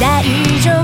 大丈夫